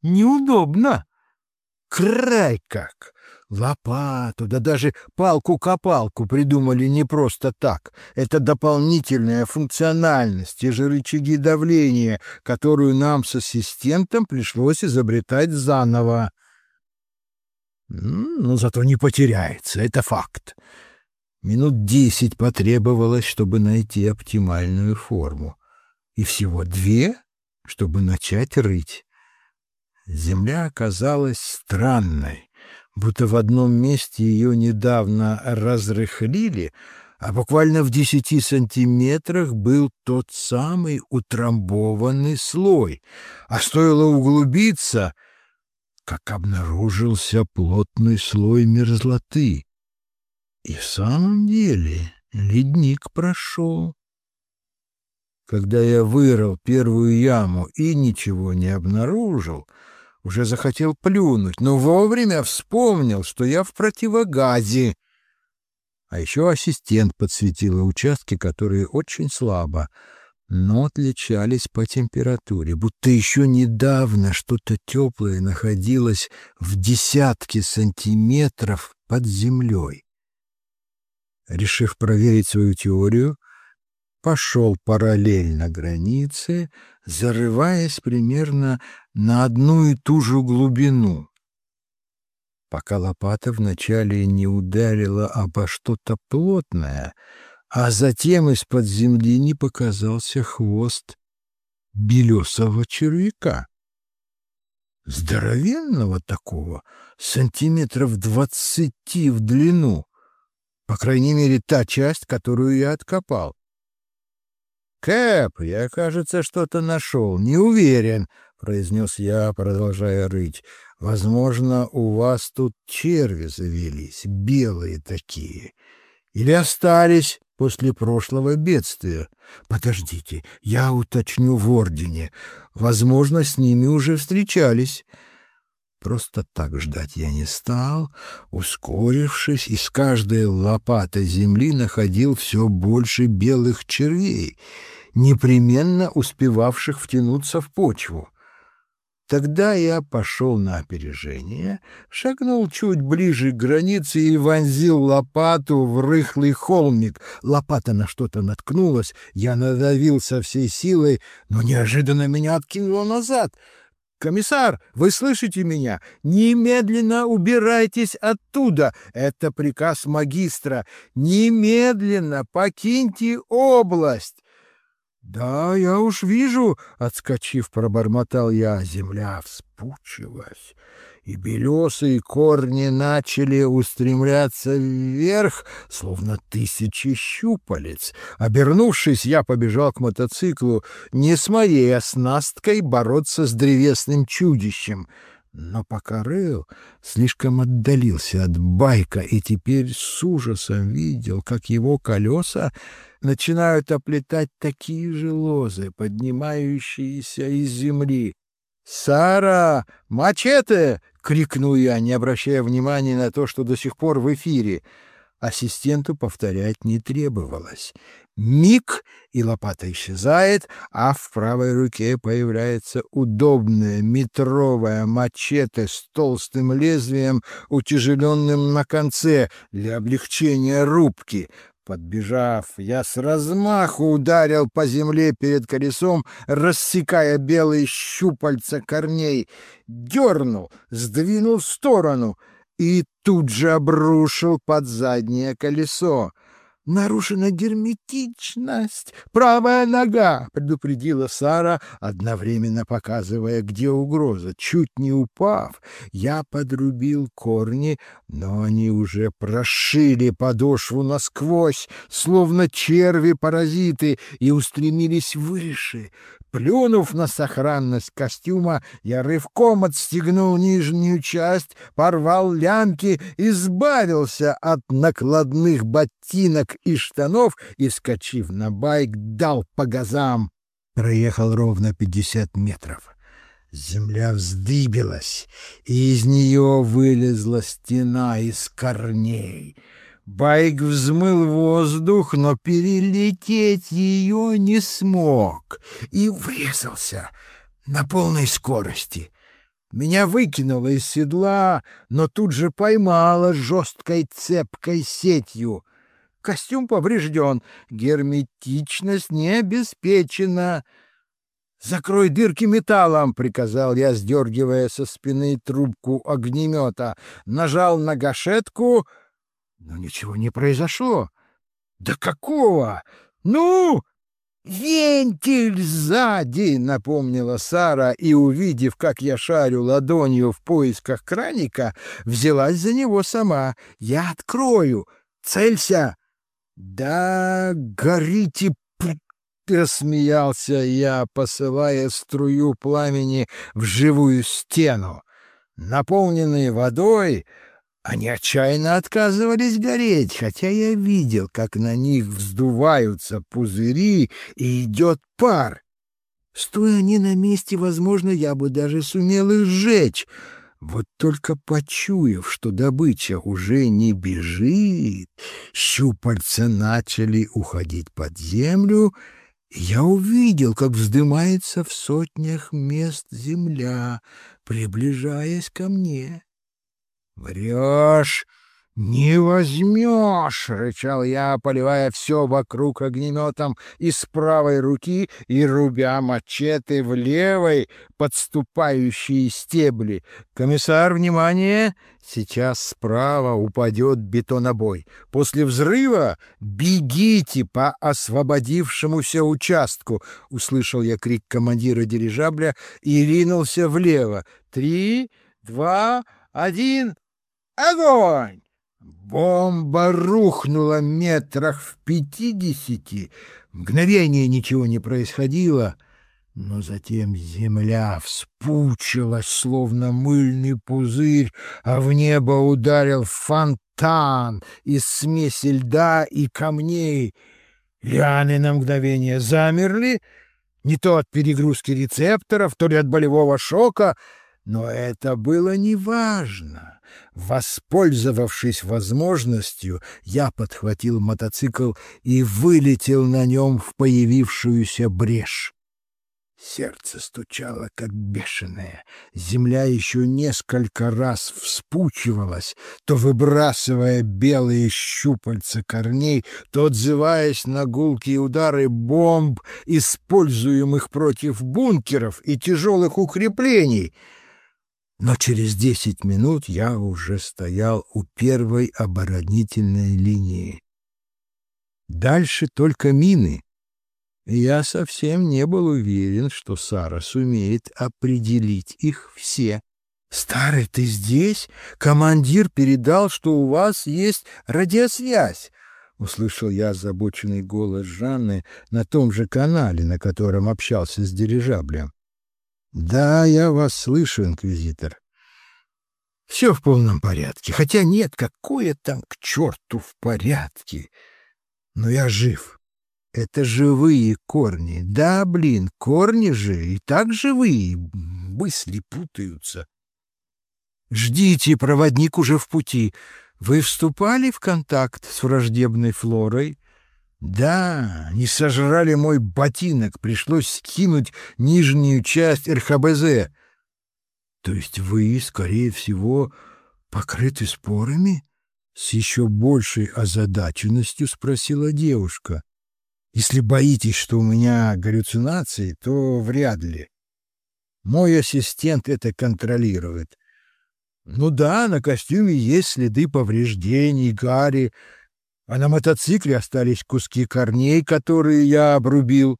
Неудобно. Край как! Лопату, да даже палку-копалку придумали не просто так. Это дополнительная функциональность, те же рычаги давления, которую нам с ассистентом пришлось изобретать заново. Но зато не потеряется, это факт. Минут десять потребовалось, чтобы найти оптимальную форму, и всего две, чтобы начать рыть. Земля оказалась странной, будто в одном месте ее недавно разрыхлили, а буквально в десяти сантиметрах был тот самый утрамбованный слой, а стоило углубиться, как обнаружился плотный слой мерзлоты. И в самом деле ледник прошел. Когда я вырыл первую яму и ничего не обнаружил, уже захотел плюнуть, но вовремя вспомнил, что я в противогазе. А еще ассистент подсветила участки, которые очень слабо, но отличались по температуре, будто еще недавно что-то теплое находилось в десятке сантиметров под землей. Решив проверить свою теорию, пошел параллельно границе, зарываясь примерно на одну и ту же глубину пока лопата вначале не ударила обо что-то плотное, а затем из-под земли не показался хвост белесого червяка. Здоровенного такого, сантиметров двадцати в длину, по крайней мере, та часть, которую я откопал. «Кэп, я, кажется, что-то нашел, не уверен», — произнес я, продолжая рыть. Возможно, у вас тут черви завелись, белые такие. Или остались после прошлого бедствия. Подождите, я уточню в Ордене. Возможно, с ними уже встречались. Просто так ждать я не стал. Ускорившись, из каждой лопаты земли находил все больше белых червей, непременно успевавших втянуться в почву. Тогда я пошел на опережение, шагнул чуть ближе к границе и вонзил лопату в рыхлый холмик. Лопата на что-то наткнулась, я надавил со всей силой, но неожиданно меня откинуло назад. «Комиссар, вы слышите меня? Немедленно убирайтесь оттуда! Это приказ магистра! Немедленно покиньте область!» «Да, я уж вижу», — отскочив, пробормотал я, земля вспучилась, и белесые корни начали устремляться вверх, словно тысячи щупалец. Обернувшись, я побежал к мотоциклу, не с моей оснасткой бороться с древесным чудищем — но пока рыл, слишком отдалился от байка и теперь с ужасом видел, как его колеса начинают оплетать такие же лозы, поднимающиеся из земли. «Сара! Мачете!» — крикнул я, не обращая внимания на то, что до сих пор в эфире. Ассистенту повторять не требовалось. Миг, и лопата исчезает, а в правой руке появляется удобная метровая мачете с толстым лезвием, утяжеленным на конце для облегчения рубки. Подбежав, я с размаху ударил по земле перед колесом, рассекая белые щупальца корней, дернул, сдвинул в сторону и тут же обрушил под заднее колесо. «Нарушена герметичность! Правая нога!» — предупредила Сара, одновременно показывая, где угроза. Чуть не упав, я подрубил корни, но они уже прошили подошву насквозь, словно черви-паразиты, и устремились выше. Плюнув на сохранность костюма, я рывком отстегнул нижнюю часть, порвал лямки, избавился от накладных ботинок и штанов и, скачив на байк, дал по газам. Проехал ровно пятьдесят метров. Земля вздыбилась, и из нее вылезла стена из корней — Байк взмыл воздух, но перелететь ее не смог и врезался на полной скорости. Меня выкинуло из седла, но тут же поймало жесткой цепкой сетью. Костюм поврежден, герметичность не обеспечена. «Закрой дырки металлом!» — приказал я, сдергивая со спины трубку огнемета. Нажал на гашетку — но ничего не произошло. Да какого? Ну, «Вентиль сзади!» — напомнила Сара, и, увидев, как я шарю ладонью в поисках краника, взялась за него сама. «Я открою! Целься!» «Да, горите!» — рассмеялся я, посылая струю пламени в живую стену. Наполненные водой, они отчаянно отказывались гореть, хотя я видел, как на них вздуваются пузыри и идет пар. Стоя они на месте, возможно, я бы даже сумел их сжечь. Вот только почуяв, что добыча уже не бежит, щупальца начали уходить под землю, я увидел, как вздымается в сотнях мест земля, приближаясь ко мне. «Врешь!» «Не возьмешь!» — рычал я, поливая все вокруг огнеметом из правой руки и рубя мачете в левой подступающие стебли. «Комиссар, внимание! Сейчас справа упадет бетонобой. После взрыва бегите по освободившемуся участку!» — услышал я крик командира дирижабля и ринулся влево. «Три, два, один, огонь!» Бомба рухнула метрах в пятидесяти. Мгновение ничего не происходило, но затем земля вспучилась, словно мыльный пузырь, а в небо ударил фонтан из смеси льда и камней. Лианы на мгновение замерли, не то от перегрузки рецепторов, то ли от болевого шока, но это было неважно. Воспользовавшись возможностью, я подхватил мотоцикл и вылетел на нем в появившуюся брешь. Сердце стучало, как бешеное. Земля еще несколько раз вспучивалась, то выбрасывая белые щупальца корней, то отзываясь на гулкие удары бомб, используемых против бункеров и тяжелых укреплений — но через десять минут я уже стоял у первой оборонительной линии. Дальше только мины. Я совсем не был уверен, что Сара сумеет определить их все. «Старый, ты здесь? Командир передал, что у вас есть радиосвязь!» — услышал я озабоченный голос Жанны на том же канале, на котором общался с дирижаблем. Да, я вас слышу, инквизитор. Все в полном порядке. Хотя нет, какое там к черту в порядке. Но я жив. Это живые корни. Да, блин, корни же и так живые. Мысли путаются. Ждите, проводник уже в пути. Вы вступали в контакт с враждебной флорой? Да, не сожрали мой ботинок, пришлось скинуть нижнюю часть РХБЗ. То есть вы, скорее всего, покрыты спорами? С еще большей озадаченностью спросила девушка. Если боитесь, что у меня галлюцинации, то вряд ли. Мой ассистент это контролирует. Ну да, на костюме есть следы повреждений, гари, а на мотоцикле остались куски корней, которые я обрубил.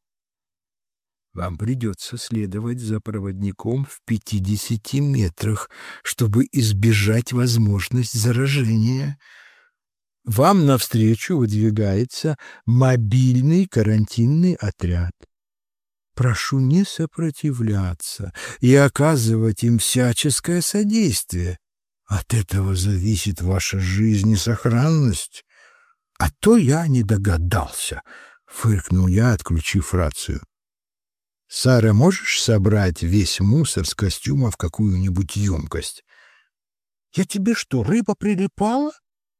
Вам придется следовать за проводником в пятидесяти метрах, чтобы избежать возможность заражения. Вам навстречу выдвигается мобильный карантинный отряд. Прошу не сопротивляться и оказывать им всяческое содействие. От этого зависит ваша жизнь и сохранность. — А то я не догадался, — фыркнул я, отключив рацию. — Сара, можешь собрать весь мусор с костюма в какую-нибудь емкость? — Я тебе что, рыба прилипала?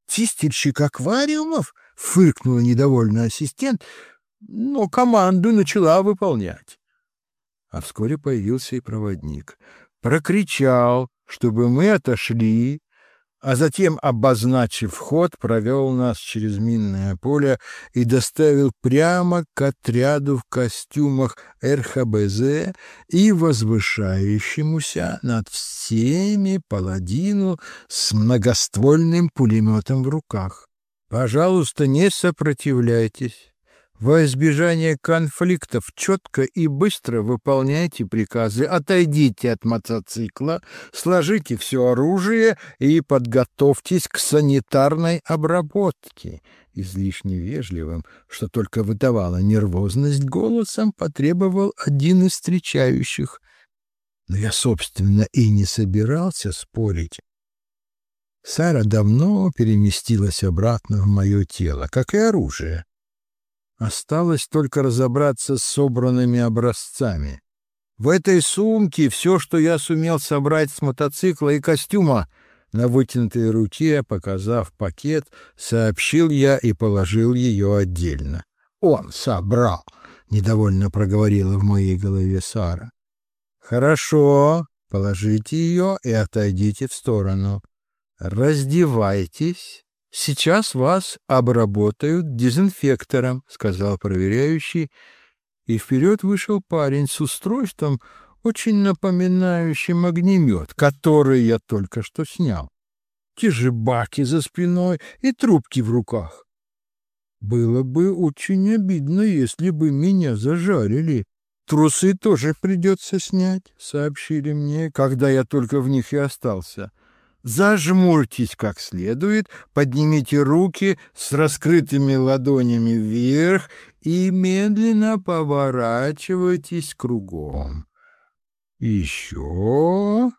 Чистильщик аквариумов? — фыркнула недовольный ассистент, но команду начала выполнять. А вскоре появился и проводник. Прокричал, чтобы мы отошли, а затем, обозначив вход, провел нас через минное поле и доставил прямо к отряду в костюмах РХБЗ и возвышающемуся над всеми паладину с многоствольным пулеметом в руках. «Пожалуйста, не сопротивляйтесь. Во избежание конфликтов четко и быстро выполняйте приказы, отойдите от мотоцикла, сложите все оружие и подготовьтесь к санитарной обработке. Излишне вежливым, что только выдавала нервозность, голосом потребовал один из встречающих. Но я, собственно, и не собирался спорить. Сара давно переместилась обратно в мое тело, как и оружие. Осталось только разобраться с собранными образцами. В этой сумке все, что я сумел собрать с мотоцикла и костюма. На вытянутой руке, показав пакет, сообщил я и положил ее отдельно. «Он собрал», — недовольно проговорила в моей голове Сара. «Хорошо, положите ее и отойдите в сторону. Раздевайтесь. Сейчас вас обработают дезинфектором», — сказал проверяющий, и вперед вышел парень с устройством, очень напоминающим огнемет, который я только что снял. Те же баки за спиной и трубки в руках. Было бы очень обидно, если бы меня зажарили. Трусы тоже придется снять, сообщили мне, когда я только в них и остался. Зажмурьтесь как следует, поднимите руки с раскрытыми ладонями вверх и медленно поворачивайтесь кругом. Еще в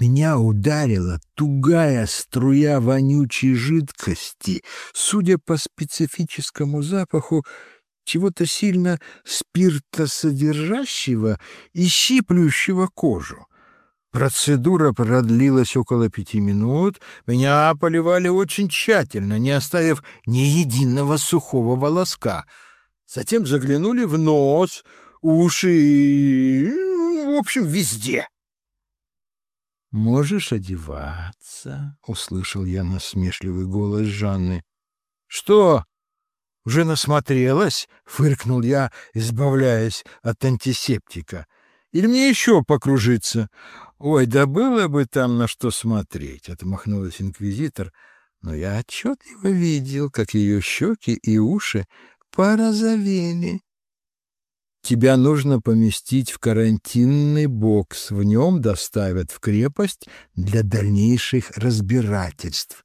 меня ударила тугая струя вонючей жидкости, судя по специфическому запаху, чего-то сильно спиртосодержащего и щиплющего кожу. Процедура продлилась около пяти минут. Меня поливали очень тщательно, не оставив ни единого сухого волоска. Затем заглянули в нос, уши и, в общем, везде. «Можешь одеваться», — услышал я насмешливый голос Жанны. «Что? Уже насмотрелась?» — фыркнул я, избавляясь от антисептика. «Или мне еще покружиться?» «Ой, да было бы там на что смотреть», — отмахнулась инквизитор, но я отчетливо видел, как ее щеки и уши порозовели. Тебя нужно поместить в карантинный бокс. В нем доставят в крепость для дальнейших разбирательств.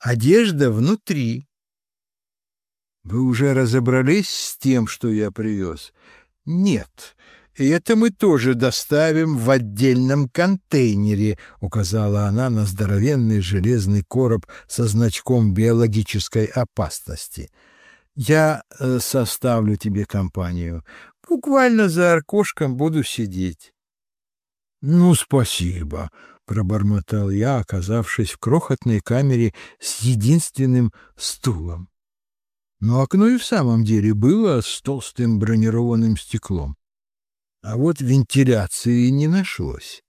Одежда внутри. Вы уже разобрались с тем, что я привез? Нет. И это мы тоже доставим в отдельном контейнере, указала она на здоровенный железный короб со значком биологической опасности. Я э, составлю тебе компанию. Буквально за окошком буду сидеть. — Ну, спасибо, — пробормотал я, оказавшись в крохотной камере с единственным стулом. Но окно и в самом деле было с толстым бронированным стеклом. А вот вентиляции не нашлось.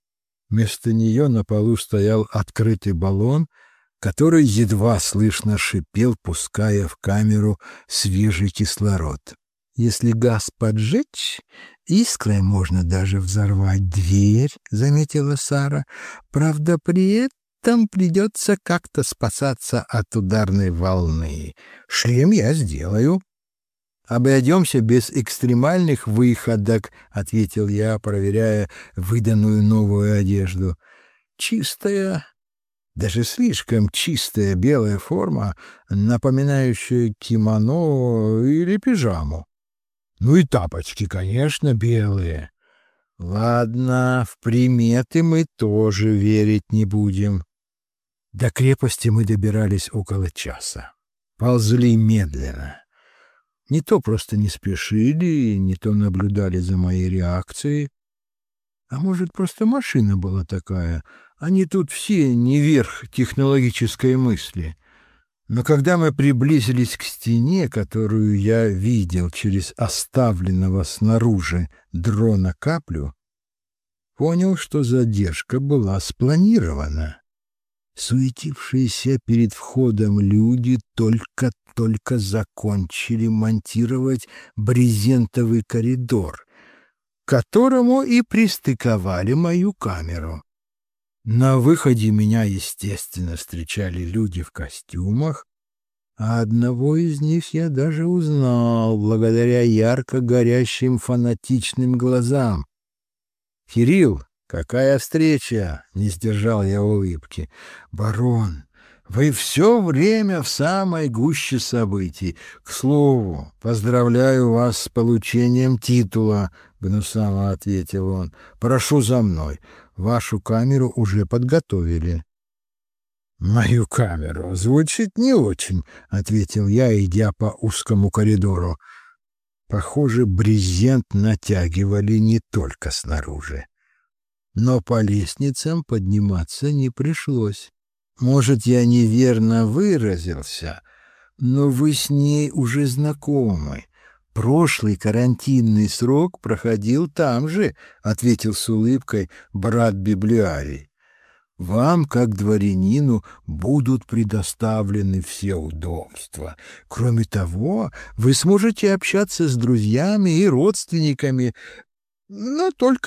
Вместо нее на полу стоял открытый баллон — который едва слышно шипел, пуская в камеру свежий кислород. «Если газ поджечь, искрой можно даже взорвать дверь», — заметила Сара. «Правда, при этом придется как-то спасаться от ударной волны. Шлем я сделаю». «Обойдемся без экстремальных выходок», — ответил я, проверяя выданную новую одежду. «Чистая даже слишком чистая белая форма, напоминающая кимоно или пижаму. Ну и тапочки, конечно, белые. Ладно, в приметы мы тоже верить не будем. До крепости мы добирались около часа. Ползли медленно. Не то просто не спешили, не то наблюдали за моей реакцией. А может, просто машина была такая — они тут все не верх технологической мысли. Но когда мы приблизились к стене, которую я видел через оставленного снаружи дрона каплю, понял, что задержка была спланирована. Суетившиеся перед входом люди только-только закончили монтировать брезентовый коридор, к которому и пристыковали мою камеру. На выходе меня, естественно, встречали люди в костюмах, а одного из них я даже узнал благодаря ярко горящим фанатичным глазам. «Кирилл, какая встреча!» — не сдержал я улыбки. «Барон, вы все время в самой гуще событий. К слову, поздравляю вас с получением титула», — гнусаво ответил он. «Прошу за мной. Вашу камеру уже подготовили. «Мою камеру звучит не очень», — ответил я, идя по узкому коридору. Похоже, брезент натягивали не только снаружи. Но по лестницам подниматься не пришлось. Может, я неверно выразился, но вы с ней уже знакомы. Прошлый карантинный срок проходил там же, — ответил с улыбкой брат библиарий. Вам, как дворянину, будут предоставлены все удобства. Кроме того, вы сможете общаться с друзьями и родственниками, но только